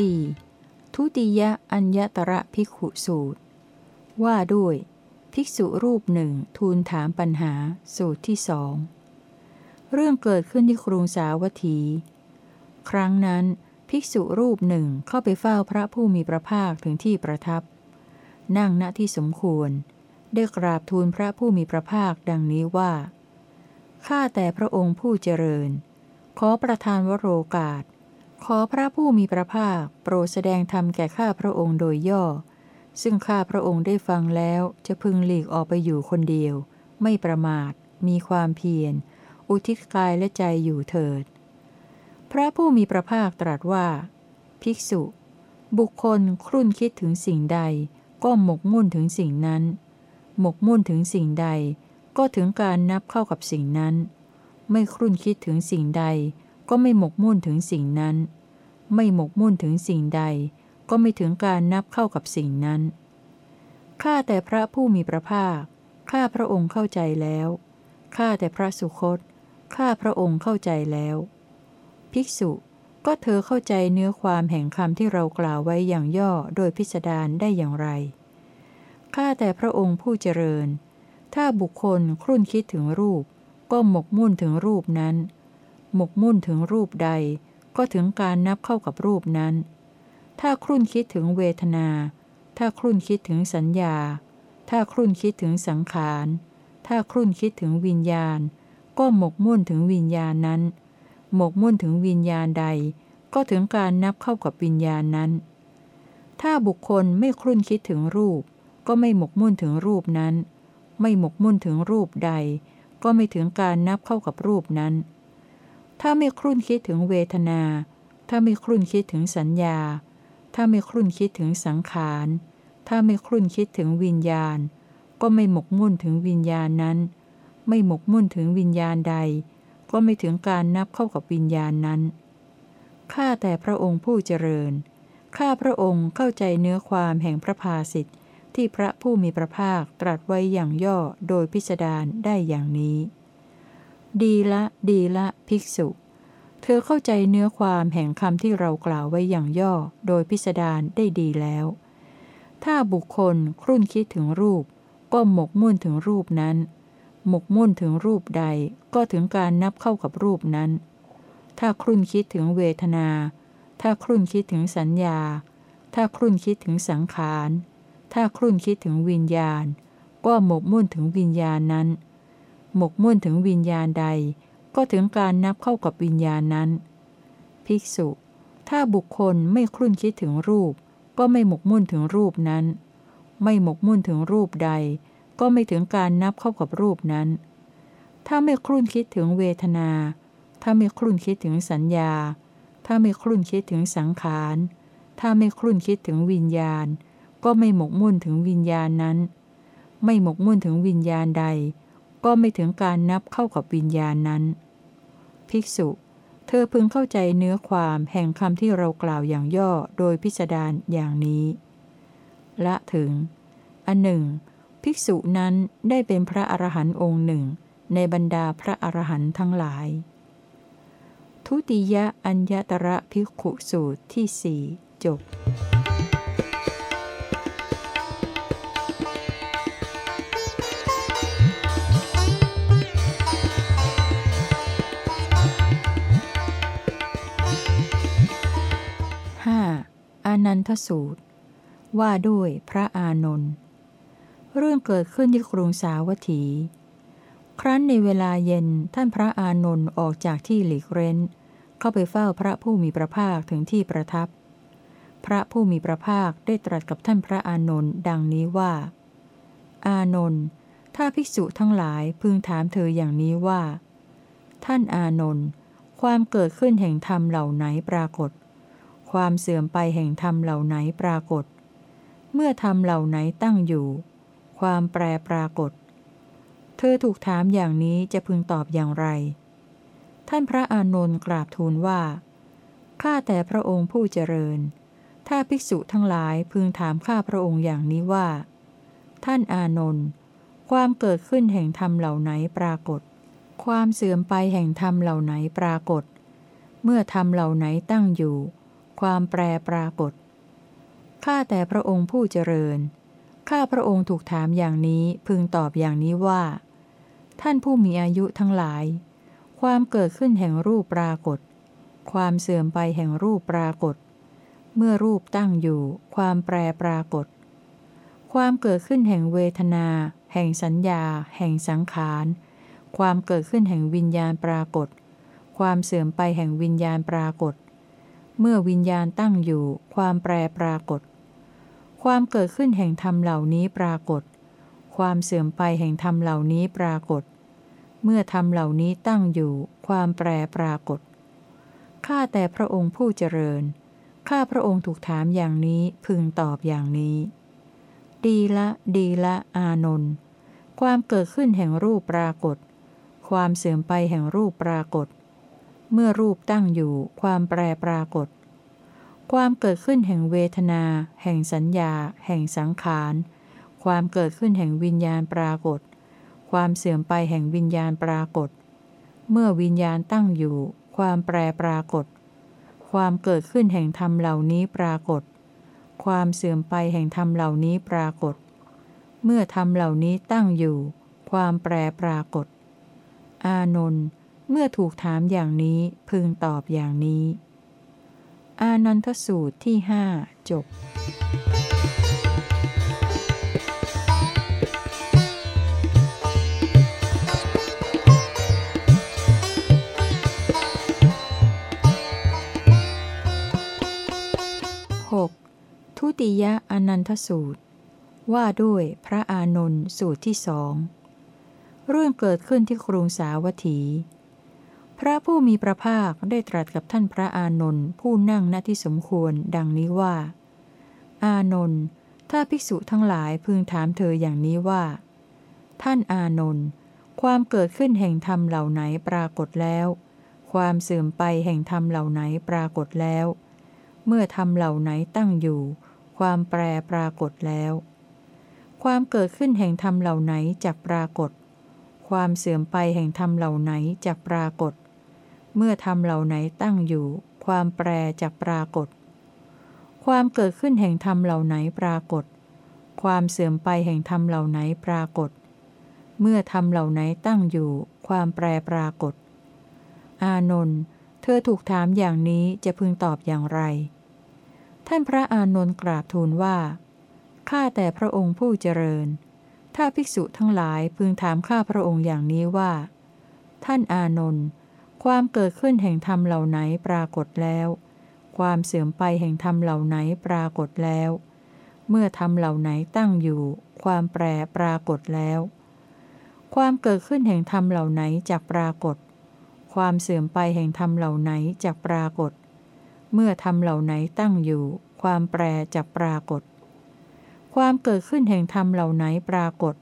4. ทุติยอัญญตระภิกขุสูตร ว่าด้วย ภิกษุรูปหนึ่งทูลถามปัญหาสูตรที่สองเรื่องเกิดขึ้นที่กรุงสาวัตถี ครั้งนั้นภิกษุรูปหนึ่งเข้าไปเฝ้าพระผู้มีพระภาคถึงที่ประทับ นั่งณที่สมควร ได้กราบทูลพระผู้มีพระภาคดังนี้ว่า ข้าแต่พระองค์ผู้เจริญ ขอประทานวโรกาส ขอพระผู้มีพระภาค โปรดแสดงธรรมแก่ข้าพระองค์โดยย่อ ซึ่งข้าพระองค์ได้ฟังแล้วจะพึงหลีกออกไปอยู่คนเดียว ไม่ประมาท มีความเพียร อุทิศกายและใจอยู่เถิด พระผู้มีพระภาคตรัสว่า ภิกษุ บุคคลครุ่นคิดถึงสิ่งใด ก็หมกมุ่นถึงสิ่งนั้น หมกมุ่นถึงสิ่งใด ก็ถึงการนับเข้ากับสิ่งนั้น ไม่ครุ่นคิดถึงสิ่งใด ก็ไม่หมกมุ่นถึงสิ่งนั้น ไม่หมกมุ่นถึงสิ่งใด ก็ไม่ถึงการนับเข้ากับสิ่งนั้น ข้าแต่พระผู้มีพระภาค ข้าพระองค์เข้าใจแล้ว ข้าแต่พระสุคต ข้าพระองค์เข้าใจแล้ว ภิกษุ ก็เธอเข้าใจเนื้อความแห่งคำที่เรากล่าวไว้อย่างย่อโดยพิสดารได้อย่างไร ข้าแต่พระองค์ผู้เจริญ ถ้าบุคคลครุ่นคิดถึงรูป ก็หมกมุ่นถึงรูปนั้น หมกมุ่นถึงรูปใด ก็ถึงการนับเข้ากับรูปนั้น ถ้าครุ่นคิดถึงเวทนา ถ้าครุ่นคิดถึงสัญญา ถ้าครุ่นคิดถึงสังขาร ถ้าครุ่นคิดถึงวิญญาณ ก็หมกมุ่นถึงวิญญาณนั้น หมกมุ่นถึงวิญญาณใด ก็ถึงการนับเข้ากับวิญญาณนั้น ถ้าบุคคลไม่ครุ่นคิดถึงรูป ก็ไม่หมกมุ่นถึงรูปนั้น ไม่หมกมุ่นถึงรูปใด ก็ไม่ถึงการนับเข้ากับรูปนั้น ถ้าไม่ครุ่นคิดถึงเวทนา ถ้าไม่ครุ่นคิดถึงสัญญา ถ้าไม่ครุ่นคิดถึงสังขาร ถ้าไม่ครุ่นคิดถึงวิญญาณ ก็ไม่หมกมุ่นถึงวิญญาณนั้น ไม่หมกมุ่นถึงวิญญาณใด ก็ไม่ถึงการนับเข้ากับวิญญาณนั้น ข้าแต่พระองค์ผู้เจริญ ข้าพระองค์เข้าใจเนื้อความแห่งพระภาสิทธิ์ที่พระผู้มีพระภาคตรัสไว้อย่างย่อโดยพิสดารได้อย่างนี้ ดีละดีละภิกษุ เธอเข้าใจเนื้อความแห่งคำที่เรากล่าวไว้อย่างย่อโดยพิสดารได้ดีแล้ว ถ้าบุคคลครุ่นคิดถึงรูป ก็หมกมุ่นถึงรูปนั้น หมกมุ่นถึงรูปใดก็ถึงการนับเข้ากับรูปนั้น ถ้าครุ่นคิดถึงเวทนา ถ้าครุ่นคิดถึงสัญญา ถ้าครุ่นคิดถึงสังขาร ถ้าครุ่นคิดถึงวิญญาณ ก็หมกมุ่นถึงวิญญาณนั้น หมกมุ่นถึงวิญญาณใด ก็ถึงการนับเข้ากับวิญญาณนั้น ภิกษุ ถ้าบุคคลไม่ครุ่นคิดถึงรูป ก็ไม่หมกมุ่นถึงรูปนั้น ไม่หมกมุ่นถึงรูปใด ก็ไม่ถึงการนับเข้ากับรูปนั้น ถ้าไม่ครุ่นคิดถึงเวทนา ถ้าไม่ครุ่นคิดถึงสัญญา ถ้าไม่ครุ่นคิดถึงสังขาร ถ้าไม่ครุ่นคิดถึงวิญญาณ ก็ไม่หมกมุ่นถึงวิญญาณนั้น ไม่หมกมุ่นถึงวิญญาณใด ก็ไม่ถึงการนับเข้ากับวิญญาณนั้น ภิกษุ เธอพึงเข้าใจเนื้อความแห่งคำที่เรากล่าวอย่างย่อโดยพิสดารอย่างนี้ ละถึง อันหนึ่ง ภิกษุนั้นได้เป็นพระอรหันต์องค์หนึ่ง ในบรรดาพระอรหันต์ทั้งหลาย ทุติยอัญญตระภิกขุสูตรที่สี่จบ นันทสูตร ว่าด้วยพระอานนท์เรื่องเกิดขึ้นที่กรุงสาวัตถี ครั้นในเวลาเย็นท่านพระอานนท์ออกจากที่หลีกเร้น เข้าไปเฝ้าพระผู้มีพระภาคถึงที่ประทับ พระผู้มีพระภาคได้ตรัสกับท่านพระอานนท์ดังนี้ว่า อานนท์ถ้าภิกษุทั้งหลายพึงถามเธออย่างนี้ว่า ท่านอานนท์ความเกิดขึ้นแห่งธรรมเหล่าไหนปรากฏ ความเสื่อมไปแห่งธรรมเหล่าไหนปรากฏ เมื่อธรรมเหล่าไหนตั้งอยู่ ความแปรปรากฏ เธอถูกถามอย่างนี้จะพึงตอบอย่างไร ท่านพระอานนท์กราบทูลว่า ข้าแต่พระองค์ผู้เจริญ ถ้าภิกษุทั้งหลายพึงถามข้าพระองค์อย่างนี้ว่า ท่านอานนท์ความเกิดขึ้นแห่งธรรมเหล่าไหนปรากฏ ความเสื่อมไปแห่งธรรมเหล่าไหนปรากฏ เมื่อธรรมเหล่าไหนตั้งอยู่ ความแปรปรากฏ ข้าแต่พระองค์ผู้เจริญ ข้าพระองค์ถูกถามอย่างนี้พึงตอบอย่างนี้ว่า ท่านผู้มีอายุทั้งหลาย ความเกิดขึ้นแห่งรูปปรากฏ ความเสื่อมไปแห่งรูปปรากฏ เมื่อรูปตั้งอยู่ ความแปรปรากฏ ความเกิดขึ้นแห่งเวทนา แห่งสัญญา แห่งสังขาร ความเกิดขึ้นแห่งวิญญาณปรากฏ ความเสื่อมไปแห่งวิญญาณปรากฏ เมื่อวิญญาณตั้งอยู่ ความแปรปรากฏ ความเกิดขึ้นแห่งธรรมเหล่านี้ปรากฏ ความเสื่อมไปแห่งธรรมเหล่านี้ปรากฏ เมื่อธรรมเหล่านี้ตั้งอยู่ ความแปรปรากฏ ข้าแต่พระองค์ผู้เจริญ ข้าพระองค์ถูกถามอย่างนี้พึงตอบอย่างนี้ ดีละ ดีละอานนท์ความเกิดขึ้นแห่งรูปปรากฏ ความเสื่อมไปแห่งรูปปรากฏ เมื่อรูปตั้งอยู่ ความแปรปรากฏ ความเกิดขึ้นแห่งเวทนา แห่งสัญญา แห่งสังขาร ความเกิดขึ้นแห่งวิญญาณปรากฏ ความเสื่อมไปแห่งวิญญาณปรากฏ เมื่อวิญญาณตั้งอยู่ ความแปรปรากฏ ความเกิดขึ้นแห่งธรรมเหล่านี้ปรากฏ ความเสื่อมไปแห่งธรรมเหล่านี้ปรากฏ เมื่อธรรมเหล่านี้ตั้งอยู่ ความแปรปรากฏ อานนท์ เมื่อถูกถามอย่างนี้พึงตอบอย่างนี้ อานันทสูตรที่หจบ 6. ทุติยอนันทสูตร ว่าด้วยพระอานนท์สูตรที่สอง เรื่องเกิดขึ้นที่กรุงสาวัตถี พระผู้มีพระภาคได้ตรัสกับท่านพระอานนท์ผู้นั่งณที่สมควรดังนี้ว่า อานนท์ถ้าภิกษุทั้งหลายพึงถามเธออย่างนี้ว่า ท่านอานนท์ความเกิดขึ้นแห่งธรรมเหล่าไหนปรากฏแล้ว ความเสื่อมไปแห่งธรรมเหล่าไหนปรากฏแล้ว เมื่อธรรมเหล่าไหนตั้งอยู่ ความแปรปรากฏแล้ว ความเกิดขึ้นแห่งธรรมเหล่าไหนจักปรากฏ ความเสื่อมไปแห่งธรรมเหล่าไหนจักปรากฏ เมื่อธรรมเหล่าไหนตั้งอยู่ ความแปรจักปรากฏ ความเกิดขึ้นแห่งธรรมเหล่าไหนปรากฏ ความเสื่อมไปแห่งธรรมเหล่าไหนปรากฏ เมื่อธรรมเหล่าไหนตั้งอยู่ ความแปรปรากฏ อานนท์เธอถูกถามอย่างนี้จะพึงตอบอย่างไร ท่านพระอานนท์กราบทูลว่าข้าแต่พระองค์ผู้เจริญ ถ้าภิกษุทั้งหลายพึงถามข้าพระองค์อย่างนี้ว่า ท่านอานนท์ ความเกิดขึ้นแห่งธรรมเหล่าไหนปรากฏแล้ว ความเสื่อมไปแห่งธรรมเหล่าไหนปรากฏแล้ว เมื่อธรรมเหล่าไหนตั้งอยู่ ความแปรปรากฏแล้ว ความเกิดขึ้นแห่งธรรมเหล่าไหนจักปรากฏ ความเสื่อมไปแห่งธรรมเหล่าไหนจักปรากฏ เมื่อธรรมเหล่าไหนตั้งอยู่ ความแปรจักปรากฏ ความเกิดขึ้นแห่งธรรมเหล่าไหนปรากฏ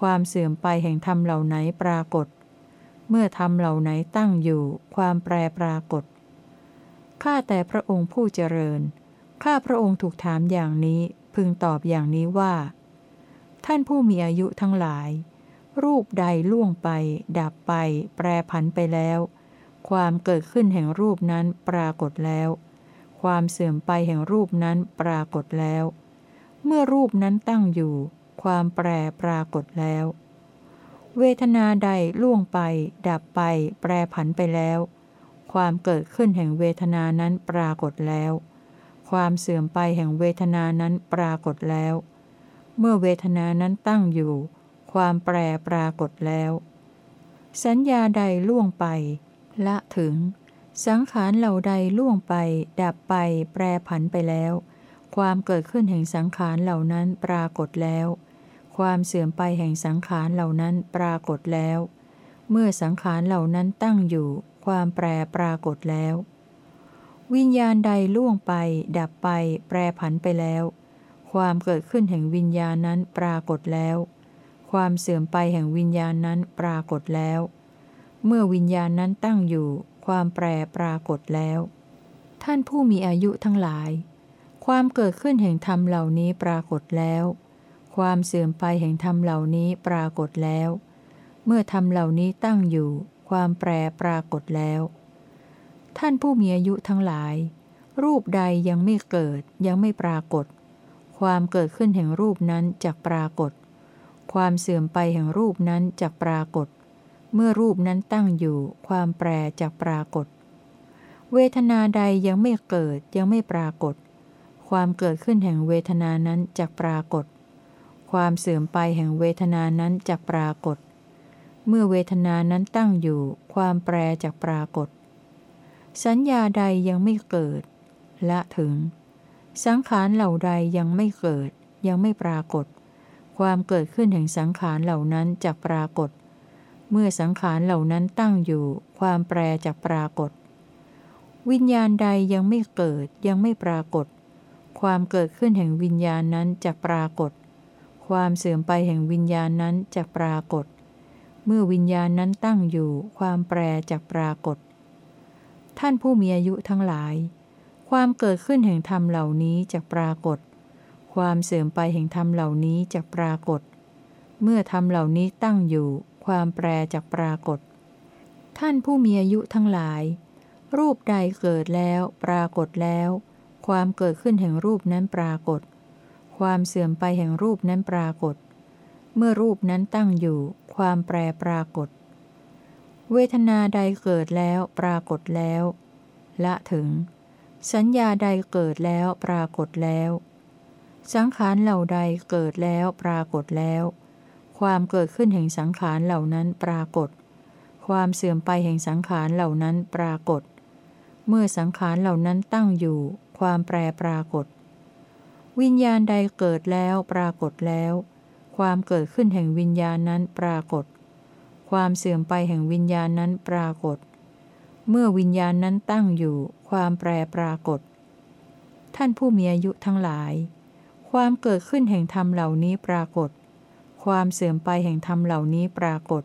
ความเสื่อมไปแห่งธรรมเหล่าไหนปรากฏ เมื่อธรรมเหล่าไหนตั้งอยู่ความแปรปรากฏ ข้าแต่พระองค์ผู้เจริญ ข้าพระองค์ถูกถามอย่างนี้พึงตอบอย่างนี้ว่า ท่านผู้มีอายุทั้งหลาย รูปใดล่วงไป ดับไป แปรผันไปแล้ว ความเกิดขึ้นแห่งรูปนั้นปรากฏแล้ว ความเสื่อมไปแห่งรูปนั้นปรากฏแล้ว เมื่อรูปนั้นตั้งอยู่ ความแปรปรากฏแล้ว เวทนาใดล่วงไป ดับไป แปรผันไปแล้ว ความเกิดขึ้นแห่งเวทนานั้นปรากฏแล้ว ความเสื่อมไปแห่งเวทนานั้นปรากฏแล้ว เมื่อเวทนานั้นตั้งอยู่ ความแปรปรากฏแล้ว สัญญาใดล่วงไป ละถึง สังขารเหล่าใดล่วงไป ดับไป แปรผันไปแล้ว ความเกิดขึ้นแห่งสังขารเหล่านั้นปรากฏแล้ว ความเสื่อมไปแห่งสังขารเหล่านั้นปรากฏแล้ว เมื่อสังขารเหล่านั้นตั้งอยู่ ความแปรปรากฏแล้ว วิญญาณใดล่วงไป ดับไป แปรผันไปแล้ว ความเกิดขึ้นแห่งวิญญาณนั้นปรากฏแล้ว ความเสื่อมไปแห่งวิญญาณนั้นปรากฏแล้ว เมื่อวิญญาณนั้นตั้งอยู่ ความแปรปรากฏแล้ว ท่านผู้มีอายุทั้งหลาย ความเกิดขึ้นแห่งธรรมเหล่านี้ปรากฏแล้ว ความเสื่อมไปแห่งธรรมเหล่านี้ปรากฏแล้ว เมื่อธรรมเหล่านี้ตั้งอยู่ ความแปรปรากฏแล้ว ท่านผู้มีอายุทั้งหลาย รูปใดยังไม่เกิดยังไม่ปรากฏ ความเกิดขึ้นแห่งรูปนั้นจักปรากฏ ความเสื่อมไปแห่งรูปนั้นจักปรากฏ เมื่อรูปนั้นตั้งอยู่ ความแปรจักปรากฏ เวทนาใดยังไม่เกิดยังไม่ปรากฏ ความเกิดขึ้นแห่งเวทนานั้นจักปรากฏ ความเสื่อมไปแห่งเวทนานั้นจักปรากฏ เมื่อเวทนานั้นตั้งอยู่ ความแปรจักปรากฏ สัญญาใดยังไม่เกิด ละถึง สังขารเหล่าใดยังไม่เกิด ยังไม่ปรากฏ ความเกิดขึ้นแห่งสังขารเหล่านั้นจะปรากฏ เมื่อสังขารเหล่านั้นตั้งอยู่ ความแปรจะปรากฏ วิญญาณใดยังไม่เกิดยังไม่ปรากฏ ความเกิดขึ้นแห่งวิญญาณนั้นจะปรากฏ ความเสื่อมไปแห่งวิญญาณนั้นจะปรากฏ เมื่อวิญญาณนั้นตั้งอยู่ ความแปรจะปรากฏ ท่านผู้มีอายุทั้งหลาย ความเกิดขึ้นแห่งธรรมเหล่านี้จะปรากฏ ความเสื่อมไปแห่งธรรมเหล่านี้จะปรากฏ เมื่อธรรมเหล่านี้ตั้งอยู่ ความแปรจะปรากฏ ท่านผู้มีอายุทั้งหลาย รูปใดเกิดแล้ว ปรากฏแล้ว ความเกิดขึ้นแห่งรูปนั้นปรากฏ ความเสื่อมไปแห่งรูปนั้นปรากฏ เมื่อรูปนั้นตั้งอยู่ ความแปรปรากฏ เวทนาใดเกิดแล้วปรากฏแล้ว ละถึง สัญญาใดเกิดแล้วปรากฏแล้ว สังขารเหล่าใดเกิดแล้วปรากฏแล้ว ความเกิดขึ้นแห่งสังขารเหล่านั้นปรากฏ ความเสื่อมไปแห่งสังขารเหล่านั้นปรากฏ เมื่อสังขารเหล่านั้นตั้งอยู่ ความแปรปรากฏ วิญญาณใดเกิดแล้วปรากฏแล้ว ความเกิดขึ้นแห่งวิญญาณนั้นปรากฏ ความเสื่อมไปแห่งวิญญาณนั้นปรากฏ เมื่อวิญญาณนั้นตั้งอยู่ ความแปรปรากฏ ท่านผู้มีอายุทั้งหลาย ความเกิดขึ้นแห่งธรรมเหล่านี้ปรากฏ ความเสื่อมไปแห่งธรรมเหล่านี้ปรากฏ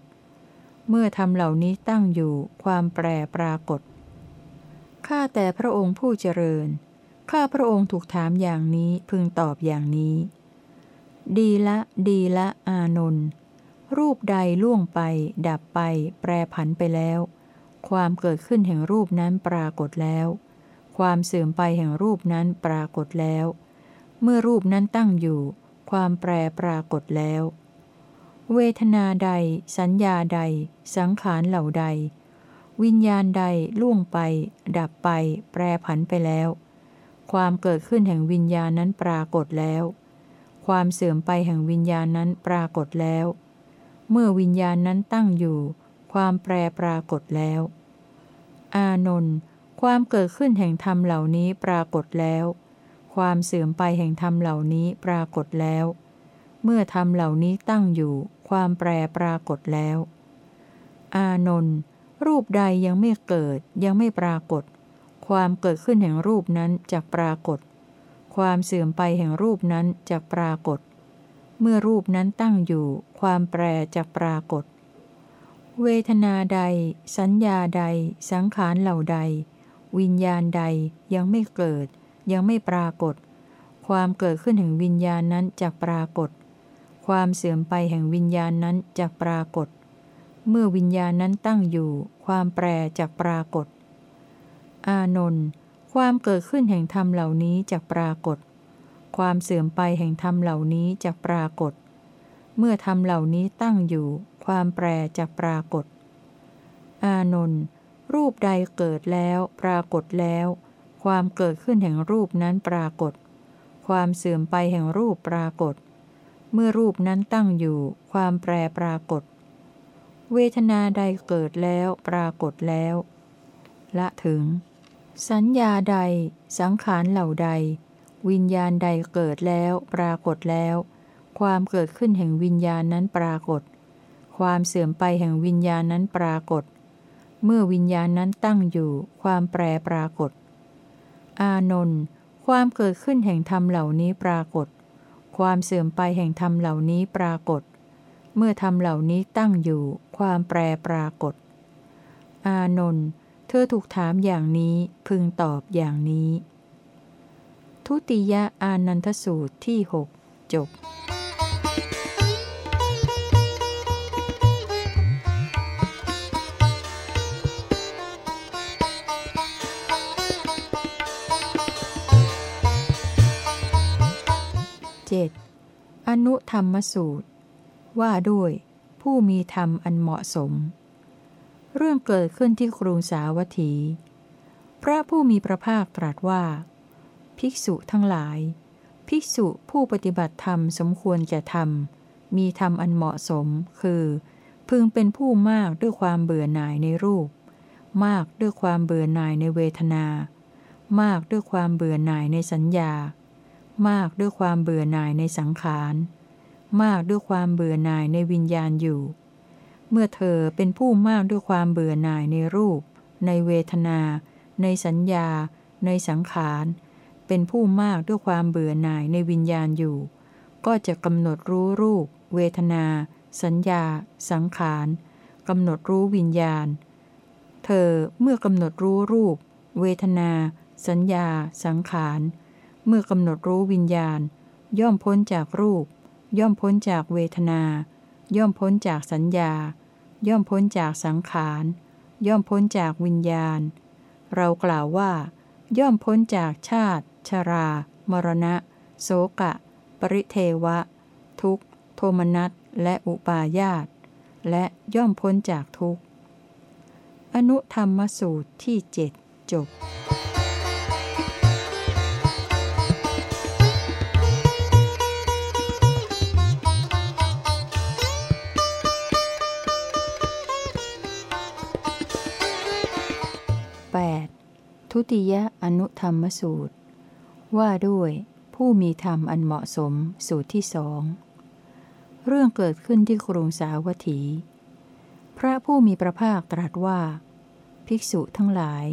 เมื่อธรรมเหล่านี้ตั้งอยู่ ความแปรปรากฏข้าแต่พระองค์ผู้เจริญ ข้าพระองค์ถูกถามอย่างนี้พึงตอบอย่างนี้ ดีละ ดีละอานนท์รูปใดล่วงไป ดับไป แปรผันไปแล้ว ความเกิดขึ้นแห่งรูปนั้นปรากฏแล้ว ความเสื่อมไปแห่งรูปนั้นปรากฏแล้ว เมื่อรูปนั้นตั้งอยู่ ความแปรปรากฏแล้ว เวทนาใด สัญญาใด สังขารเหล่าใด วิญญาณใดล่วงไป ดับไป แปรผันไปแล้ว ความเกิดขึ้นแห่งวิญญาณนั้นปรากฏแล้ว ความเสื่อมไปแห่งวิญญาณนั้นปรากฏแล้ว เมื่อวิญญาณนั้นตั้งอยู่ ความแปรปรากฏแล้ว อานนท์ความเกิดขึ้นแห่งธรรมเหล่านี้ปรากฏแล้ว ความเสื่อมไปแห่งธรรมเหล่านี้ปรากฏแล้ว เมื่อธรรมเหล่านี้ตั้งอยู่ ความแปรปรากฏแล้ว อานนท์รูปใดยังไม่เกิดยังไม่ปรากฏ ความเกิดขึ้นแห่งรูปนั้นจะปรากฏ ความเสื่อมไปแห่งรูปนั้นจะปรากฏ เมื่อรูปนั้นตั้งอยู่ ความแปรจะปรากฏ เวทนาใด สัญญาใด สังขารเหล่าใด วิญญาณใดยังไม่เกิด ยังไม่ปรากฏ ความเกิดขึ้นแห่งวิญญาณนั้นจะปรากฏ ความเสื่อมไปแห่งวิญญาณนั้นจะปรากฏ เมื่อวิญญาณนั้นตั้งอยู่ ความแปรจะปรากฏ อานนท์ความเกิดขึ้นแห่งธรรมเหล่านี้จะปรากฏ ความเสื่อมไปแห่งธรรมเหล่านี้จะปรากฏ เมื่อธรรมเหล่านี้ตั้งอยู่ ความแปรจะปรากฏ อานนท์รูปใดเกิดแล้วปรากฏแล้ว ความเกิดขึ้นแห่งรูปนั้นปรากฏ ความเสื่อมไปแห่งรูปปรากฏ เมื่อรูปนั้นตั้งอยู่ ความแปรปรากฏ เวทนาใดเกิดแล้วปรากฏแล้ว ละถึง สัญญาใด สังขารเหล่าใด วิญญาณใดเกิดแล้วปรากฏแล้ว ความเกิดขึ้นแห่งวิญญาณนั้นปรากฏ ความเสื่อมไปแห่งวิญญาณนั้นปรากฏ เมื่อวิญญาณนั้นตั้งอยู่ ความแปรปรากฏ อานนท์ความเกิดขึ้นแห่งธรรมเหล่านี้ปรากฏ ความเสื่อมไปแห่งธรรมเหล่านี้ปรากฏ เมื่อธรรมเหล่านี้ตั้งอยู่ ความแปรปรากฏ อานนท์ เธอถูกถามอย่างนี้พึงตอบอย่างนี้ ทุติยอานันทสูตรที่หกจบเจ็ดอนุธรรมสูตร ว่าด้วยผู้มีธรรมอันเหมาะสม เรื่องเกิดขึ้นที่กรุงสาวัตถี พระผู้มีพระภาคตรัสว่า ภิกษุทั้งหลาย ภิกษุผู้ปฏิบัติธรรมสมควรแก่ธรรมมีธรรมอันเหมาะสม คือ พึงเป็นผู้มากด้วยความเบื่อหน่ายในรูป มากด้วยความเบื่อหน่ายในเวทนา มากด้วยความเบื่อหน่ายในสัญญา มากด้วยความเบื่อหน่ายในสังขาร มากด้วยความเบื่อหน่ายในวิญญาณอยู่ เมื่อเธอเป็นผู้มากด้วยความเบื่อหน่ายในรูป ในเวทนา ในสัญญา ในสังขาร เป็นผู้มากด้วยความเบื่อหน่ายในวิญญาณอยู่ ก็จะกำหนดรู้รูป เวทนา สัญญา สังขารกำหนดรู้วิญญาณ เธอเมื่อกำหนดรู้รูป เวทนา สัญญา สังขาร เมื่อกำหนดรู้วิญญาณ ย่อมพ้นจากรูป ย่อมพ้นจากเวทนา ย่อมพ้นจากสัญญา ย่อมพ้นจากสังขาร ย่อมพ้นจากวิญญาณ เรากล่าวว่า ย่อมพ้นจากชาติ ชรา มรณะ โสกะ ปริเทวะ ทุกโทมนัสและอุปาญาต และย่อมพ้นจากทุกอนุธรรมสูตรที่เจ็ดจบ ทุติยอนุธรรมสูตร ว่าด้วยผู้มีธรรมอันเหมาะสมสูตรที่สอง เรื่องเกิดขึ้นที่กรุงสาวัตถี พระผู้มีพระภาคตรัสว่า ภิกษุทั้งหลาย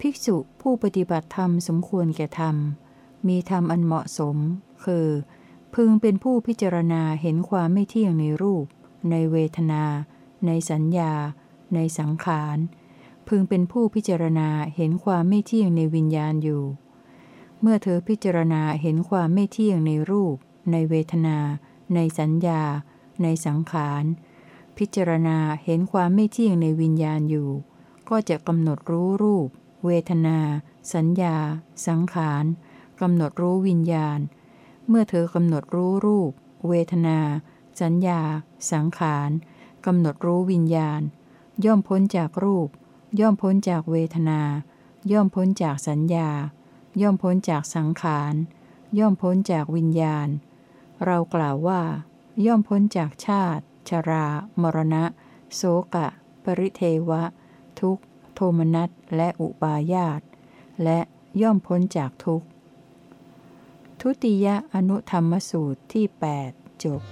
ภิกษุผู้ปฏิบัติธรรมสมควรแก่ธรรม มีธรรมอันเหมาะสม คือ พึงเป็นผู้พิจารณาเห็นความไม่เที่ยงในรูป ในเวทนา ในสัญญา ในสังขาร พึงเป็นผู้พิจารณาเห็นความไม่เที่ยงในวิญญาณอยู่ เมื่อเธอพิจารณาเห็นความไม่เที่ยงในรูป ในเวทนา ในสัญญา ในสังขาร พิจารณาเห็นความไม่เที่ยงในวิญญาณอยู่ ก็จะกำหนดรู้รูป เวทนา สัญญา สังขารกำหนดรู้วิญญาณ เมื่อเธอกำหนดรู้รูป เวทนา สัญญา สังขารกำหนดรู้วิญญาณ ย่อมพ้นจากรูป ย่อมพ้นจากเวทนา ย่อมพ้นจากสัญญา ย่อมพ้นจากสังขาร ย่อมพ้นจากวิญญาณ เรากล่าวว่า ย่อมพ้นจากชาติ ชรา มรณะ โสกะ ปริเทวะ ทุกโทมนัสและอุปาญาต และย่อมพ้นจากทุกทุติยอนุธรรมสูตรที่ 8 จบ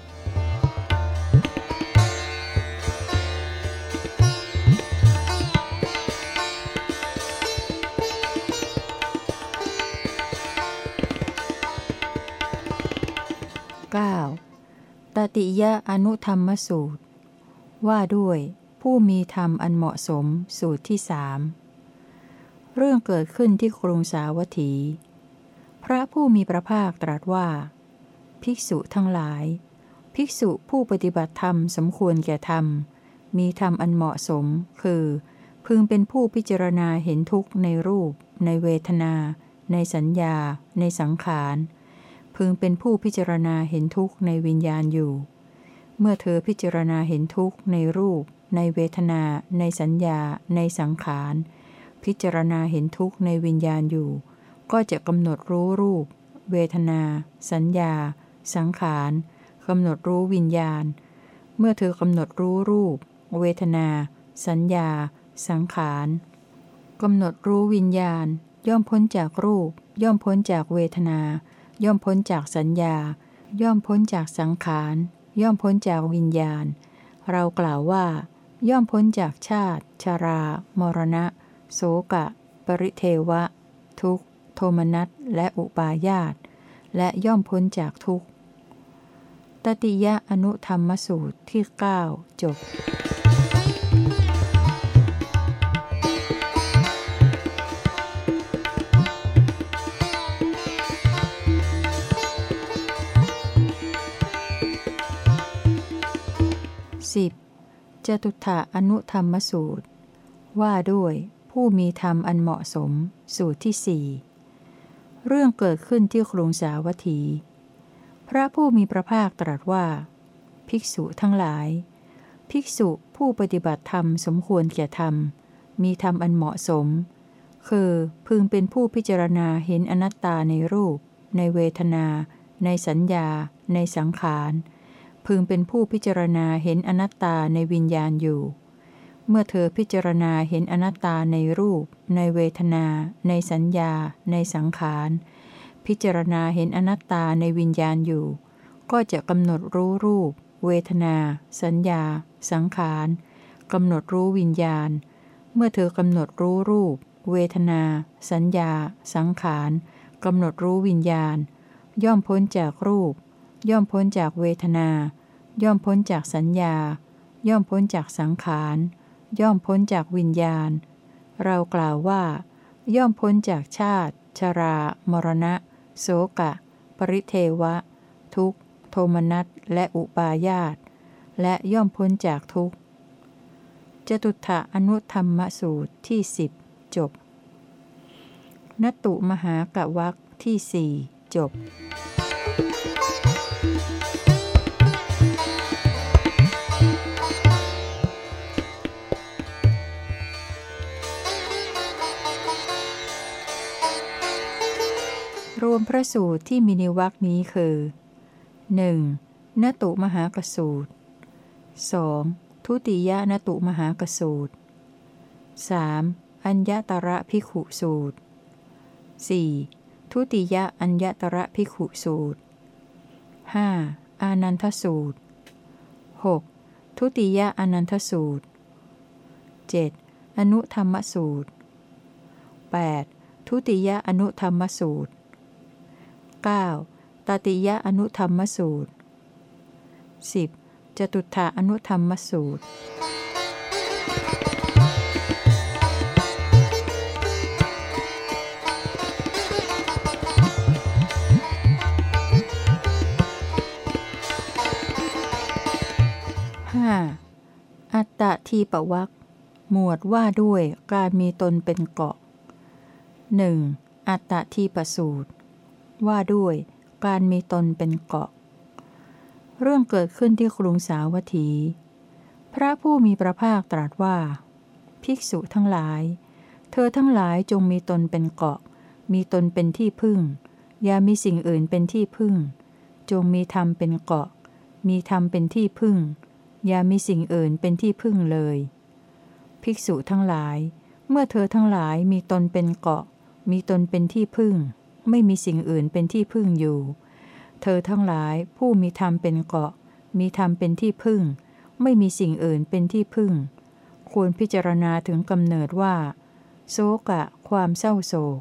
9. ตติยะอนุธรรมสูตร ว่าด้วยผู้มีธรรมอันเหมาะสมสูตรที่สามเรื่องเกิดขึ้นที่กรุงสาวัตถี พระผู้มีพระภาคตรัสว่า ภิกษุทั้งหลาย ภิกษุผู้ปฏิบัติธรรมสมควรแก่ธรรม มีธรรมอันเหมาะสม คือ พึงเป็นผู้พิจารณาเห็นทุกข์ในรูป ในเวทนา ในสัญญา ในสังขาร พึงเป็นผู้พิจารณาเห็นทุกข์ในวิญญาณอยู่ เมื่อเธอพิจารณาเห็นทุกข์ในรูป ในเวทนา ในสัญญา ในสังขาร พิจารณาเห็นทุกข์ในวิญญาณอยู่ ก็จะกำหนดรู้รูป เวทนา สัญญา สังขารกำหนดรู้วิญญาณ เมื่อเธอกำหนดรู้รูป เวทนา สัญญา สังขารกำหนดรู้วิญญาณ ย่อมพ้นจากรูป ย่อมพ้นจากเวทนา ย่อมพ้นจากสัญญา ย่อมพ้นจากสังขาร ย่อมพ้นจากวิญญาณ เรากล่าวว่า ย่อมพ้นจากชาติชารา มรณะ โสกะ ปริเทวะ ทุกโทมนัสและอุปาญาต และย่อมพ้นจากทุกตติยะอนุธรรมสูตรที่ 9 จบ 10. จตุถะอนุธรรมสูตร ว่าด้วยผู้มีธรรมอันเหมาะสม สูตรที่สี่เรื่องเกิดขึ้นที่กรุงสาวัตถีพพระผู้มีพระภาคตรัสว่า ภิกษุทั้งหลาย ภิกษุผู้ปฏิบัติธรรมสมควรแก่ธรรม มีธรรมอันเหมาะสม คือพึงเป็นผู้พิจารณาเห็นอนัตตาในรูป ในเวทนา ในสัญญา ในสังขาร พึงเป็นผู้พิจารณาเห็นอนัตตาในวิญญาณอยู่ เมื่อเธอพิจารณาเห็นอนัตตาในรูป ในเวทนา ในสัญญา ในสังขาร พิจารณาเห็นอนัตตาในวิญญาณอยู่ ก็จะกำหนดรู้รูป เวทนา สัญญา สังขารกำหนดรู้วิญญาณ เมื่อเธอกำหนดรู้รูป เวทนา สัญญา สังขารกำหนดรู้วิญญาณ ย่อมพ้นจากรูป ย่อมพ้นจากเวทนา ย่อมพ้นจากสัญญา ย่อมพ้นจากสังขาร ย่อมพ้นจากวิญญาณ เรากล่าวว่า ย่อมพ้นจากชาติ ชรา มรณะ โสกะ ปริเทวะ ทุกโทมนัสและอุปาญาต และย่อมพ้นจากทุกจตุถะอนุธรรมสูตรที่สิบจบนตุมหากะวักที่สี่จบ รวมพระสูตรที่มีในวรคนี้คือ 1. นตุมหากสูตร 2. ทุติยนตุมหากสูตร 3. อัญญตระพิขุสูตร 4. ทุติยอัญญตระพิขุสูตร 5. อานันทสูตร 6. ทุติยอนันทสูตร 7. อนุธรรมสูตร 8. ทุติยอนุธรรมสูตร 9. ตติยะอนุธรรมสูตร 10. จตุถาอนุธรรมสูตร 5. อัตตทีปวักหมวดว่าด้วยการมีตนเป็นเกาะ 1. อัตตทีปสูตร ว่าด้วย การมีตนเป็นเกาะ เรื่องเกิดขึ้นที่กรุงสาวัตถี พระผู้มีพระภาคตรัสว่า ภิกษุทั้งหลาย เธอทั้งหลายจงมีตนเป็นเกาะ มีตนเป็นที่พึ่ง อย่ามีสิ่งอื่นเป็นที่พึ่ง จงมีธรรมเป็นเกาะ มีธรรมเป็นที่พึ่ง อย่ามีสิ่งอื่นเป็นที่พึ่งเลย ภิกษุทั้งหลาย เมื่อเธอทั้งหลายมีตนเป็นเกาะ มีตนเป็นที่พึ่ง ไม่มีสิ่งอื่นเป็นที่พึ่งอยู่ เธอทั้งหลายผู้มีธรรมเป็นเกาะ มีธรรมเป็นที่พึ่ง ไม่มีสิ่งอื่นเป็นที่พึ่ง ควรพิจารณาถึงกำเนิดว่า โศกะ ความเศร้าโศก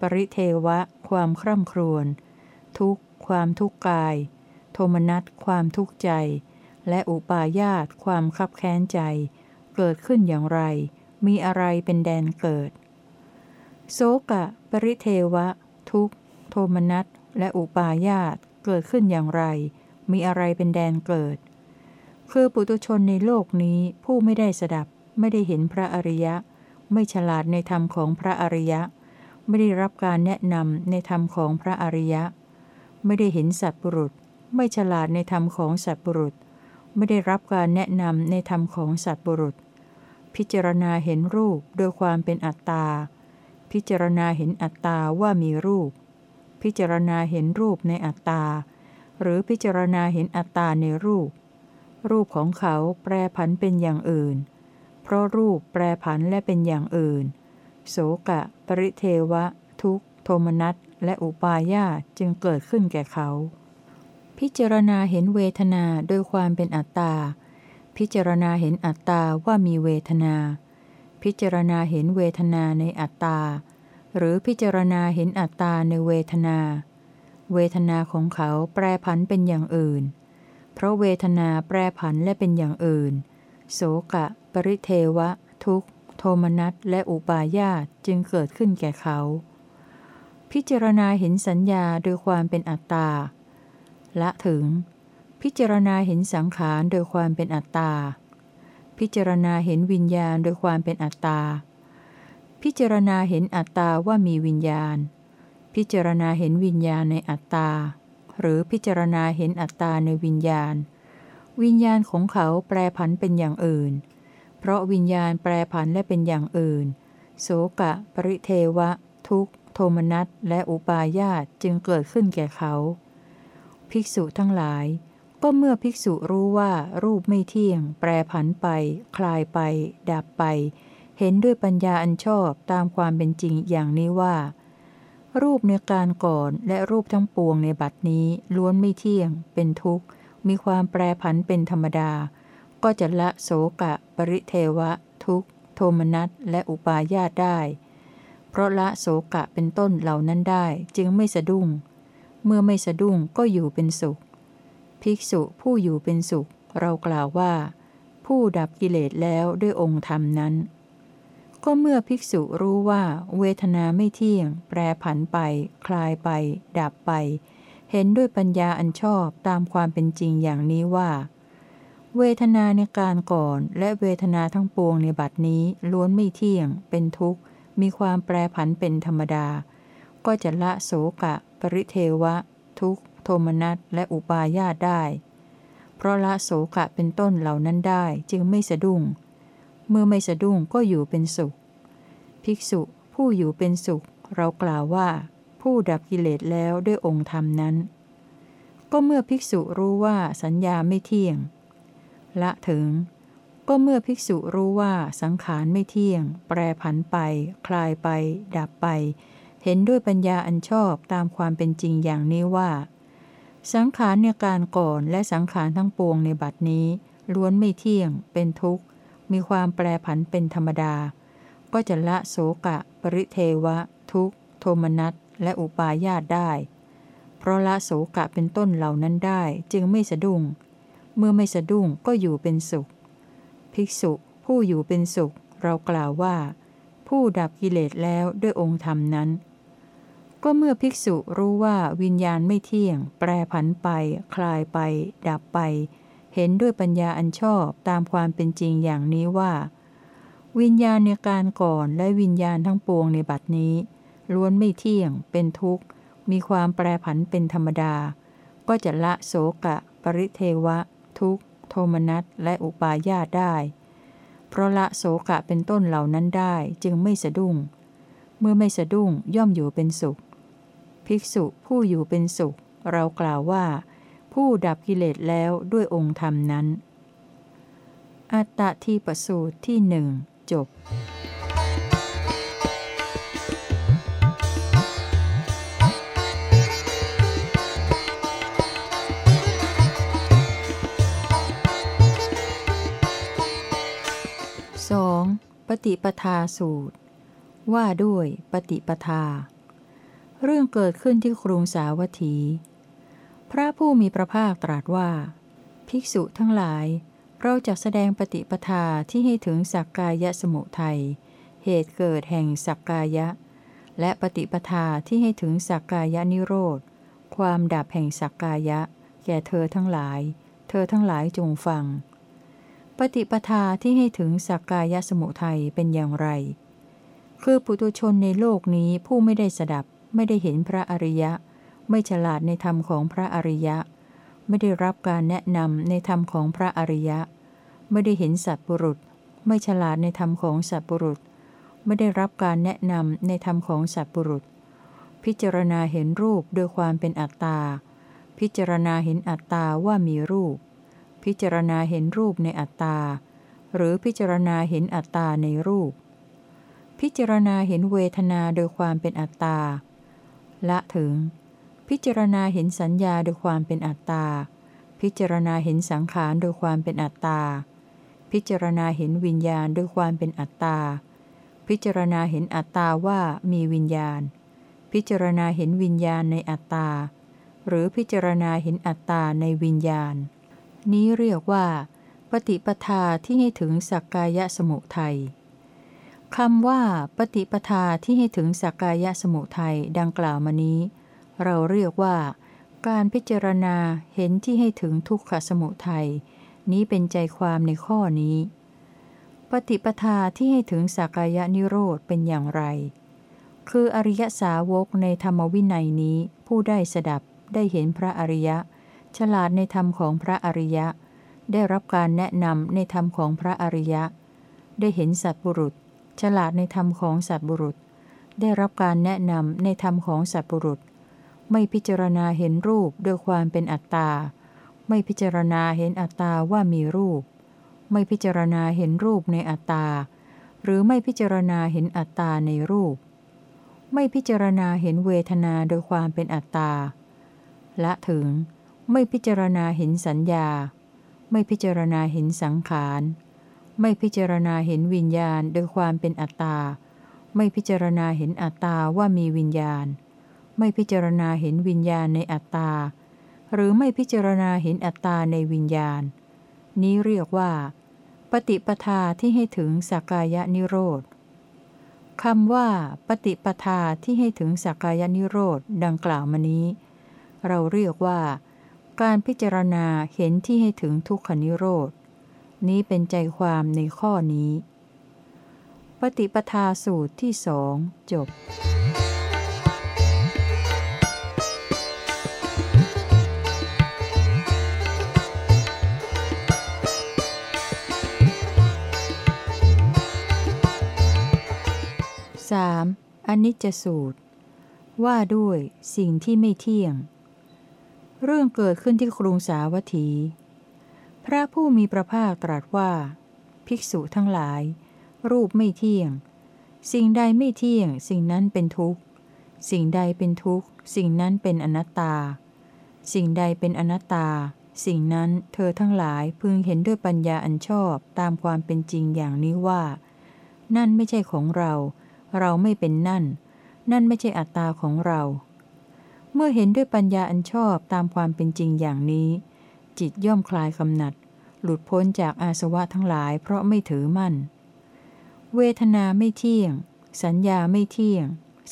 ปริเทวะ ความคร่ำครวญ ทุกข์ ความทุกข์กาย โทมนัส ความทุกข์ใจ และอุปาญาต ความคับแค้นใจ เกิดขึ้นอย่างไร มีอะไรเป็นแดนเกิดโศกะ ปริเทวะ ทุกข์ โทมนัส และอุปาญาตเกิดขึ้นอย่างไร มีอะไรเป็นแดนเกิด คือปุตุชนในโลกนี้ผู้ไม่ได้สดับ ไม่ได้เห็นพระอริยะ ไม่ฉลาดในธรรมของพระอริยะ ไม่ได้รับการแนะนำในธรรมของพระอริยะ ไม่ได้เห็นสัตว์บุรุษ ไม่ฉลาดในธรรมของสัตว์บุรุษ ไม่ได้รับการแนะนำในธรรมของสัตว์บุรุษ พิจารณาเห็นรูปโดยความเป็นอัตตา พิจารณาเห็นอัตตาว่ามีรูป พิจารณาเห็นรูปในอัตตา หรือพิจารณาเห็นอัตตาในรูป รูปของเขาแปรผันเป็นอย่างอื่น เพราะรูปแปรผันและเป็นอย่างอื่น โสกะ ปริเทวะ ทุกโทมนัสและอุปาญาจึงเกิดขึ้นแก่เขา พิจารณาเห็นเวทนาโดยความเป็นอัตตา พิจารณาเห็นอัตตาว่ามีเวทนา พิจารณาเห็นเวทนาในอัตตา หรือพิจารณาเห็นอัตตาในเวทนา เวทนาของเขาแปรผันเป็นอย่างอื่น เพราะเวทนาแปรผันและเป็นอย่างอื่น โสกะ ปริเทวะ ทุกโทมนัสและอุปาญาตจึงเกิดขึ้นแก่เขา พิจารณาเห็นสัญญาโดยความเป็นอัตตา ละถึง พิจารณาเห็นสังขารโดยความเป็นอัตตา พิจารณาเห็นวิญญาณโดยความเป็นอัตตา พิจารณาเห็นอัตตาว่ามีวิญญาณ พิจารณาเห็นวิญญาณในอัตตา หรือพิจารณาเห็นอัตตาในวิญญาณ วิญญาณของเขาแปรผันเป็นอย่างอื่น เพราะวิญญาณแปรผันและเป็นอย่างอื่น โสกะ ปริเทวะ ทุกโทมนัสและอุปาญาตจึงเกิดขึ้นแก่เขา ภิกษุทั้งหลาย ก็เมื่อภิกษุรู้ว่ารูปไม่เที่ยง แปรผันไป คลายไป ดับไป เห็นด้วยปัญญาอันชอบตามความเป็นจริงอย่างนี้ว่า รูปในการก่อนและรูปทั้งปวงในบัดนี้ล้วนไม่เที่ยง เป็นทุกข์ มีความแปรผันเป็นธรรมดา ก็จะละโสกะ ปริเทวะ ทุกขโทมนัสและอุปาญาตได้ เพราะละโสกะเป็นต้นเหล่านั้นได้จึงไม่สะดุ้ง เมื่อไม่สะดุ้งก็อยู่เป็นสุข ภิกษุผู้อยู่เป็นสุข เรากล่าวว่า ผู้ดับกิเลสแล้วด้วยองค์ธรรมนั้น ก็เมื่อภิกษุรู้ว่า เวทนาไม่เที่ยง แปรผันไป คลายไป ดับไป เห็นด้วยปัญญาอันชอบตามความเป็นจริงอย่างนี้ว่า เวทนาในการก่อนและเวทนาทั้งปวงในบัดนี้ล้วนไม่เที่ยง เป็นทุกข์ มีความแปรผันเป็นธรรมดา ก็จะละโสกะ ปริเทวะ ทุกโทมนัสและอุปาญาตได้ เพราะละโสกะเป็นต้นเหล่านั้นได้จึงไม่สะดุ้ง เมื่อไม่สะดุ้งก็อยู่เป็นสุข ภิกษุผู้อยู่เป็นสุข เรากล่าวว่า ผู้ดับกิเลสแล้วด้วยองค์ธรรมนั้น ก็เมื่อภิกษุรู้ว่าสัญญาไม่เที่ยง ละถึง ก็เมื่อภิกษุรู้ว่าสังขารไม่เที่ยง แปรผันไป คลายไป ดับไปเห็นด้วยปัญญาอันชอบตามความเป็นจริงอย่างนี้ว่า สังขารในการก่อนและสังขารทั้งปวงในบัดนี้ ล้วนไม่เที่ยง เป็นทุกข์ มีความแปรผันเป็นธรรมดา ก็จะละโสกะ ปริเทวะ ทุกขโทมนัสและอุปาญาตได้ เพราะละโสกะเป็นต้นเหล่านั้นได้จึงไม่สะดุ้ง เมื่อไม่สะดุ้งก็อยู่เป็นสุข ภิกษุผู้อยู่เป็นสุข เรากล่าวว่า ผู้ดับกิเลสแล้วด้วยองค์ธรรมนั้น ก็เมื่อภิกษุรู้ว่าวิญญาณไม่เที่ยง แปรผันไป คลายไป ดับไป เห็นด้วยปัญญาอันชอบตามความเป็นจริงอย่างนี้ว่า วิญญาณในการก่อนและวิญญาณทั้งปวงในบัดนี้ ล้วนไม่เที่ยง เป็นทุกข์ มีความแปรผันเป็นธรรมดา ก็จะละโสกะ ปริเทวะ ทุกข์โทมนัสและอุปาญาตได้ เพราะละโสกะเป็นต้นเหล่านั้นได้จึงไม่สะดุ้ง เมื่อไม่สะดุ้งย่อมอยู่เป็นสุข ภิกษุผู้อยู่เป็นสุข เรากล่าวว่า ผู้ดับกิเลสแล้วด้วยองค์ธรรมนั้น อัตตะที่ประสูตรที่หนึ่งจบ 2. ปฏิปทาสูตร ว่าด้วยปฏิปทา เรื่องเกิดขึ้นที่กรุงสาวัตถี พระผู้มีพระภาคตรัสว่า ภิกษุทั้งหลาย เราจะแสดงปฏิปทาที่ให้ถึงสักกายสมุทัย เหตุเกิดแห่งสักกายะ และปฏิปทาที่ให้ถึงสักกายนิโรธ ความดับแห่งสักกายะ แก่เธอทั้งหลาย เธอทั้งหลายจงฟัง ปฏิปทาที่ให้ถึงสักกายสมุทัยเป็นอย่างไร คือปุตุชนในโลกนี้ผู้ไม่ได้สดับ ไม่ได้เห็นพระอริยะ ไม่ฉลาดในธรรมของพระอริยะ ไม่ได้รับการแนะนำในธรรมของพระอริยะ ไม่ได้เห็นสัตบุรุษ ไม่ฉลาดในธรรมของสัตบุรุษ ไม่ได้รับการแนะนำในธรรมของสัตบุรุษ พิจารณาเห็นรูปโดยความเป็นอัตตา พิจารณาเห็นอัตตาว่ามีรูป พิจารณาเห็นรูปในอัตตา หรือพิจารณาเห็นอัตตาในรูปพิจารณาเห็นเวทนาโดยความเป็นอัตตา ละถึง พิจารณาเห็นสัญญาโดยความเป็นอัตตา พิจารณาเห็นสังขารโดยความเป็นอัตตา พิจารณาเห็นวิญญาณโดยความเป็นอัตตา พิจารณาเห็นอัตตาว่ามีวิญญาณ พิจารณาเห็นวิญญาณในอัตตา หรือพิจารณาเห็นอัตตาในวิญญาณ นี้เรียกว่า ปฏิปทาที่ให้ถึงสักกายสมุทัย คำว่าปฏิปทาที่ให้ถึงสักกายสมุทัยดังกล่าวมานี้ เราเรียกว่า การพิจารณาเห็นที่ให้ถึงทุกขสมุทัยนี้เป็นใจความในข้อนี้ ปฏิปทาที่ให้ถึงสักกายนิโรธเป็นอย่างไร คืออริยสาวกในธรรมวินัยนี้ผู้ได้สดับได้เห็นพระอริยะ ฉลาดในธรรมของพระอริยะ ได้รับการแนะนำในธรรมของพระอริยะ ได้เห็นสัตบุรุษ ฉลาดในธรรมของสัตบุรุษ ได้รับการแนะนำในธรรมของสัตบุรุษ ไม่พิจารณาเห็นรูปด้วยความเป็นอัตตา ไม่พิจารณาเห็นอัตตาว่ามีรูป ไม่พิจารณาเห็นรูปในอัตตา หรือไม่พิจารณาเห็นอัตตาในรูป ไม่พิจารณาเห็นเวทนาโดยความเป็นอัตตา ละถึง ไม่พิจารณาเห็นสัญญา ไม่พิจารณาเห็นสังขาร ไม่พิจารณาเห็นวิญญาณโดยความเป็นอัตตา ไม่พิจารณาเห็นอัตตาว่ามีวิญญาณ ไม่พิจารณาเห็นวิญญาณในอัตตา หรือไม่พิจารณาเห็นอัตตาในวิญญาณ นี้เรียกว่า ปฏิปทาที่ให้ถึงสักกายนิโรธคำว่า ปฏิปทาที่ให้ถึงสักกายนิโรธดังกล่าวมานี้ เราเรียกว่า การพิจารณาเห็นที่ให้ถึงทุกขนิโรธ นี้เป็นใจความในข้อนี้ ปฏิปทาสูตรที่สองจบ 3. อนิจจสูตร ว่าด้วยสิ่งที่ไม่เที่ยง เรื่องเกิดขึ้นที่กรุงสาวัตถี พระผู้มีพระภาคตรัสว่า ภิกษุทั้งหลาย รูปไม่เที่ยง สิ่งใดไม่เที่ยง สิ่งนั้นเป็นทุกข์ สิ่งใดเป็นทุกข์ สิ่งนั้นเป็นอนัตตา สิ่งใดเป็นอนัตตา สิ่งนั้นเธอทั้งหลายพึงเห็นด้วยปัญญาอันชอบตามความเป็นจริงอย่างนี้ว่า นั่นไม่ใช่ของเรา เราไม่เป็นนั่น นั่นไม่ใช่อัตตาของเรา เมื่อเห็นด้วยปัญญาอันชอบตามความเป็นจริงอย่างนี้ จิตย่อมคลายกำหนัด หลุดพ้นจากอาสวะทั้งหลายเพราะไม่ถือมั่น เวทนาไม่เที่ยง สัญญาไม่เที่ยง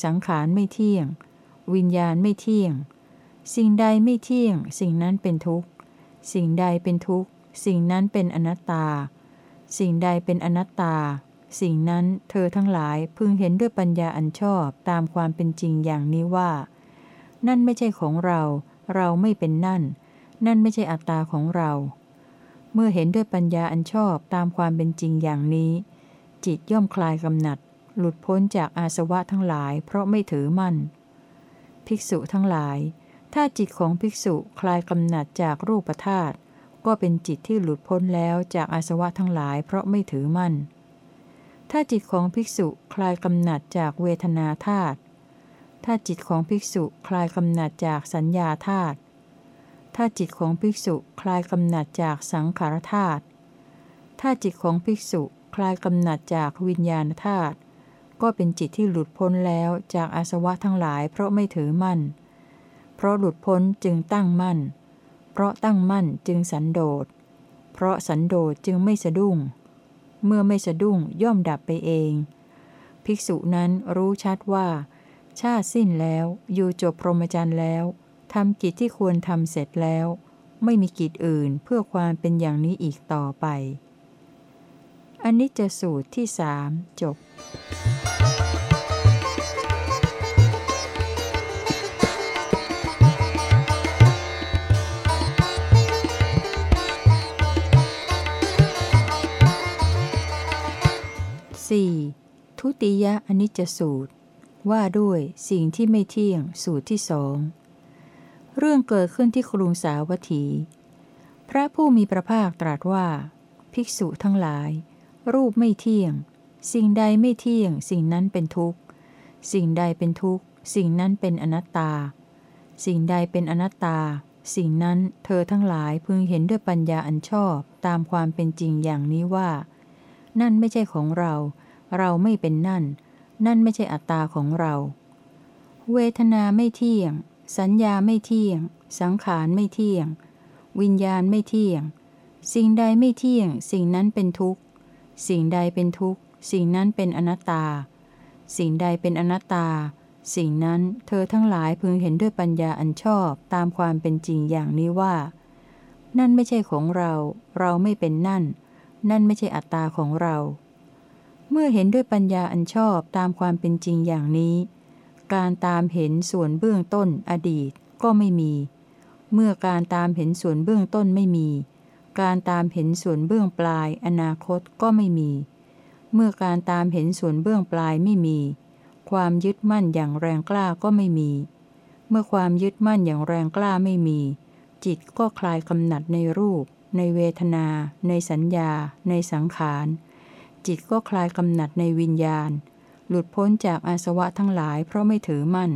สังขารไม่เที่ยง วิญญาณไม่เที่ยง สิ่งใดไม่เที่ยง สิ่งนั้นเป็นทุกข์ สิ่งใดเป็นทุกข์ สิ่งนั้นเป็นอนัตตา สิ่งใดเป็นอนัตตา สิ่งนั้นเธอทั้งหลายพึงเห็นด้วยปัญญาอันชอบตามความเป็นจริงอย่างนี้ว่า นั่นไม่ใช่ของเรา เราไม่เป็นนั่น นั่นไม่ใช่อัตตาของเรา เมื่อเห็นด้วยปัญญาอันชอบตามความเป็นจริงอย่างนี้ จิตย่อมคลายกำหนัด หลุดพ้นจากอาสวะทั้งหลาย เพราะไม่ถือมั่น ภิกษุทั้งหลาย ถ้าจิตของภิกษุคลายกำหนัดจากรูปธาตุก็เป็นจิตที่หลุดพ้นแล้วจากอาสวะทั้งหลาย เพราะไม่ถือมั่น ถ้าจิตของภิกษุคลายกำหนัดจากเวทนาธาตุถ้าจิตของภิกษุคลายกำหนัดจากสัญญาธาตุ ถ้าจิตของภิกษุคลายกำหนัดจากสังขารธาตุ ถ้าจิตของภิกษุคลายกำหนัดจากวิญญาณธาตุก็เป็นจิตที่หลุดพ้นแล้วจากอาสวะทั้งหลาย เพราะไม่ถือมั่น เพราะหลุดพ้นจึงตั้งมั่น เพราะตั้งมั่นจึงสันโดษ เพราะสันโดษจึงไม่สะดุ้ง เมื่อไม่สะดุ้งย่อมดับไปเอง ภิกษุนั้นรู้ชัดว่า ชาติสิ้นแล้วอยู่จบพรหมจรรย์แล้ว ทำกิจที่ควรทำเสร็จแล้ว ไม่มีกิจอื่นเพื่อความเป็นอย่างนี้อีกต่อไปอันนี้จะสูตรที่สามจบ 4. ทุติยอนิจจสูตร ว่าด้วยสิ่งที่ไม่เที่ยงสูตรที่สอง เรื่องเกิดขึ้นที่กรุงสาวัตถี พระผู้มีพระภาคตรัสว่า ภิกษุทั้งหลาย รูปไม่เที่ยง สิ่งใดไม่เที่ยง สิ่งนั้นเป็นทุกข์ สิ่งใดเป็นทุกข์ สิ่งนั้นเป็นอนัตตา สิ่งใดเป็นอนัตตา สิ่งนั้นเธอทั้งหลายพึงเห็นด้วยปัญญาอันชอบตามความเป็นจริงอย่างนี้ว่า นั่นไม่ใช่ของเรา เราไม่เป็นนั่น นั่นไม่ใช่อัตตาของเรา เวทนาไม่เที่ยง สัญญาไม่เที่ยง สังขารไม่เที่ยง วิญญาณไม่เที่ยง สิ่งใดไม่เที่ยง สิ่งนั้นเป็นทุกข์ สิ่งใดเป็นทุกข์ สิ่งนั้นเป็นอนัตตา สิ่งใดเป็นอนัตตา สิ่งนั้นเธอทั้งหลายพึงเห็นด้วยปัญญาอันชอบตามความเป็นจริงอย่างนี้ว่า นั่นไม่ใช่ของเรา เราไม่เป็นนั่น นั่นไม่ใช่อัตตาของเรา เมื่อเห็นด้วยปัญญาอันชอบตามความเป็นจริงอย่างนี้ การตามเห็นส่วนเบื้องต้นอดีตก็ไม่มี เมื่อการตามเห็นส่วนเบื้องต้นไม่มี การตามเห็นส่วนเบื้องปลาย อนาคตก็ไม่มี เมื่อการตามเห็นส่วนเบื้องปลายไม่มี ความยึดมั่นอย่างแรงกล้าก็ไม่มี เมื่อความยึดมั่นอย่างแรงกล้าไม่มี จิตก็คลายกำหนัดในรูป ในเวทนา ในสัญญา ในสังขาร จิตก็คลายกำหนัดในวิญญาณ หลุดพ้นจากอาสวะทั้งหลายเพราะไม่ถือมั่น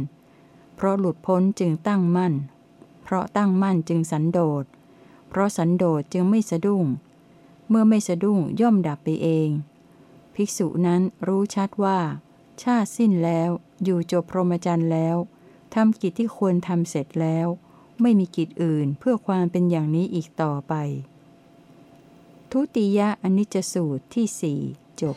เพราะหลุดพ้นจึงตั้งมั่น เพราะตั้งมั่นจึงสันโดษ เพราะสันโดษจึงไม่สะดุ้ง เมื่อไม่สะดุ้งย่อมดับไปเอง ภิกษุนั้นรู้ชัดว่า ชาติสิ้นแล้วอยู่จบพรหมจรรย์แล้วทำกิจที่ควรทำเสร็จแล้ว ไม่มีกิจอื่นเพื่อความเป็นอย่างนี้อีกต่อไป ทุติยะอนิจจสูตรที่สี่จบ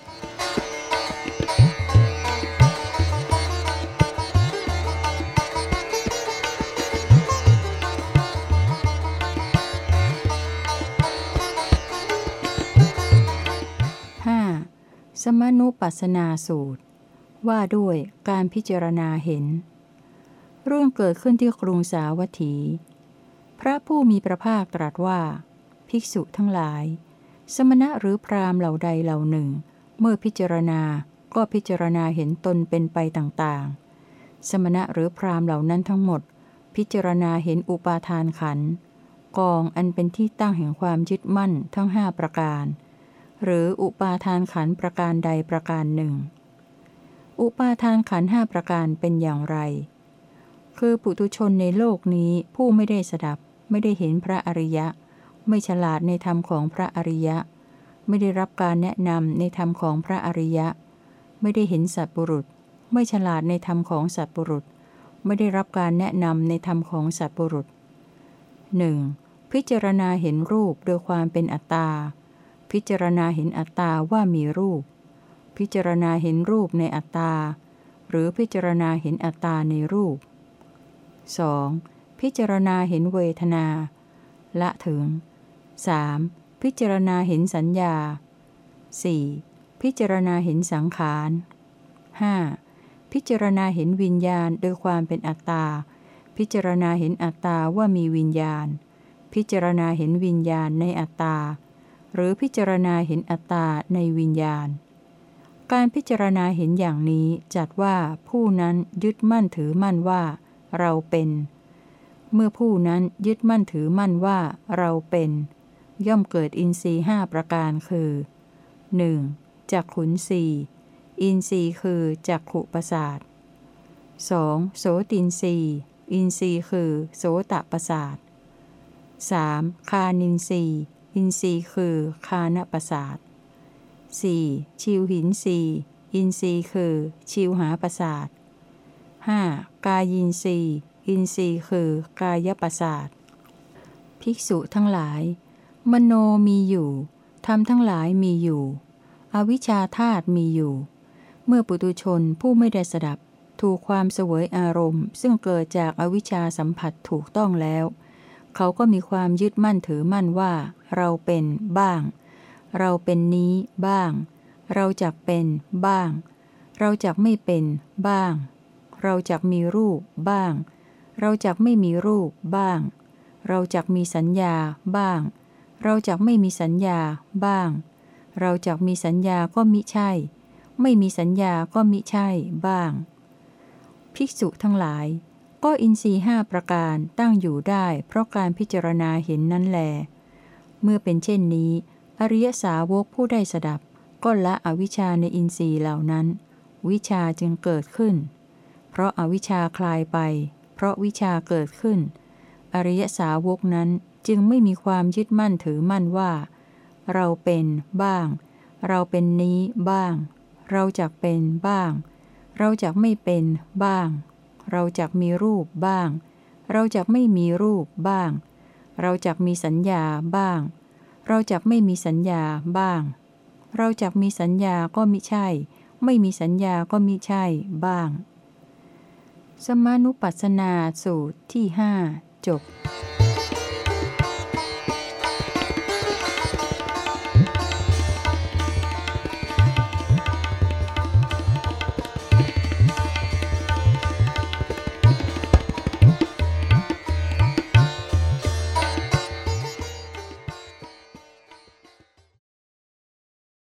สมนุปัสสนาสูตร ว่าด้วยการพิจารณาเห็น เรื่องเกิดขึ้นที่กรุงสาวัตถี พระผู้มีพระภาคตรัสว่า ภิกษุทั้งหลาย สมณะหรือพราหมณ์เหล่าใดเหล่าหนึ่ง เมื่อพิจารณาก็พิจารณาเห็นตนเป็นไปต่างๆ สมณะหรือพราหมณ์เหล่านั้นทั้งหมด พิจารณาเห็นอุปาทานขันกองอันเป็นที่ตั้งแห่งความยึดมั่นทั้งห้าประการ หรืออุปาทานขันประการใดประการหนึ่ง อุปาทานขันห้าประการเป็นอย่างไร คือปุตุชนในโลกนี้ผู้ไม่ได้สดับ ไม่ได้เห็นพระอริยะ ไม่ฉลาดในธรรมของพระอริยะ ไม่ได้รับการแนะนำในธรรมของพระอริยะ ไม่ได้เห็นสัตบุรุษ ไม่ฉลาดในธรรมของสัตบุรุษ ไม่ได้รับการแนะนำในธรรมของสัตบุรุษหนึ่งพิจารณาเห็นรูปโดยความเป็นอัตตา พิจารณาเห็นอัตตาว่ามีรูป พิจารณาเห็นรูปในอัตตา หรือพิจารณาเห็นอัตตาในรูป 2. พิจารณาเห็นเวทนา ละถึง 3. พิจารณาเห็นสัญญา 4. พิจารณาเห็นสังขาร 5. พิจารณาเห็นวิญญาณโดยความเป็นอัตตา พิจารณาเห็นอัตตาว่ามีวิญญาณ พิจารณาเห็นวิญญาณในอัตตา หรือพิจารณาเห็นอัตตาในวิญญาณ การพิจารณาเห็นอย่างนี้จัดว่าผู้นั้นยึดมั่นถือมั่นว่า เราเป็น เมื่อผู้นั้นยึดมั่นถือมั่นว่าเราเป็น ย่อมเกิดอินทรีห้าประการคือ 1. จักขุนสีอินทรีย์คือจักขุประสาท 2. โสตินทรีย์อินทรีย์คือ โสตประสาท 3. ฆานินทรีย์ อินทรีย์คือฆานประสาท 4. ชิวหินทรีย์อินทรีย์คือ ชิวหาประสาท 5. กายินทรีย์อินทรีย์คือกายประสาท ภิกษุทั้งหลาย มโนมีอยู่ธรรมทั้งหลายมีอยู่ อวิชชาธาตุมีอยู่ เมื่อปุตุชนผู้ไม่ได้สดับ ถูกความเสวยอารมณ์ ซึ่งเกิดจากอวิชชาสัมผัสถูกต้องแล้ว เขาก็มีความยึดมั่นถือมั่นว่า เราเป็นบ้าง เราเป็นนี้บ้าง เราจักเป็นบ้าง เราจักไม่เป็นบ้าง เราจักมีรูปบ้าง เราจักไม่มีรูปบ้าง เราจักมีสัญญาบ้าง เราจักไม่มีสัญญาบ้าง เราจักมีสัญญาก็มิใช่ ไม่มีสัญญาก็มิใช่บ้าง ภิกษุทั้งหลายก็อินทรีห้าประการตั้งอยู่ได้เพราะการพิจารณาเห็นนั้นแล เมื่อเป็นเช่นนี้ อริยสาวกผู้ได้สดับ ก็ละอวิชชาในอินทรีย์เหล่านั้น วิชาจึงเกิดขึ้น เพราะอาวิชชาคลายไป เพราะวิชาเกิดขึ้น อริยสาวกนั้นจึงไม่มีความยึดมั่นถือมั่นว่า เราเป็นบ้าง เราเป็นนี้บ้าง เราจักเป็นบ้าง เราจักไม่เป็นบ้าง เราจักมีรูปบ้าง เราจักไม่มีรูปบ้าง เราจักมีสัญญาบ้าง เราจักไม่มีสัญญาบ้าง เราจักมีสัญญาก็มิใช่ ไม่มีสัญญาก็มิใช่บ้าง สมานุปัสสนาสูตรที่หจบ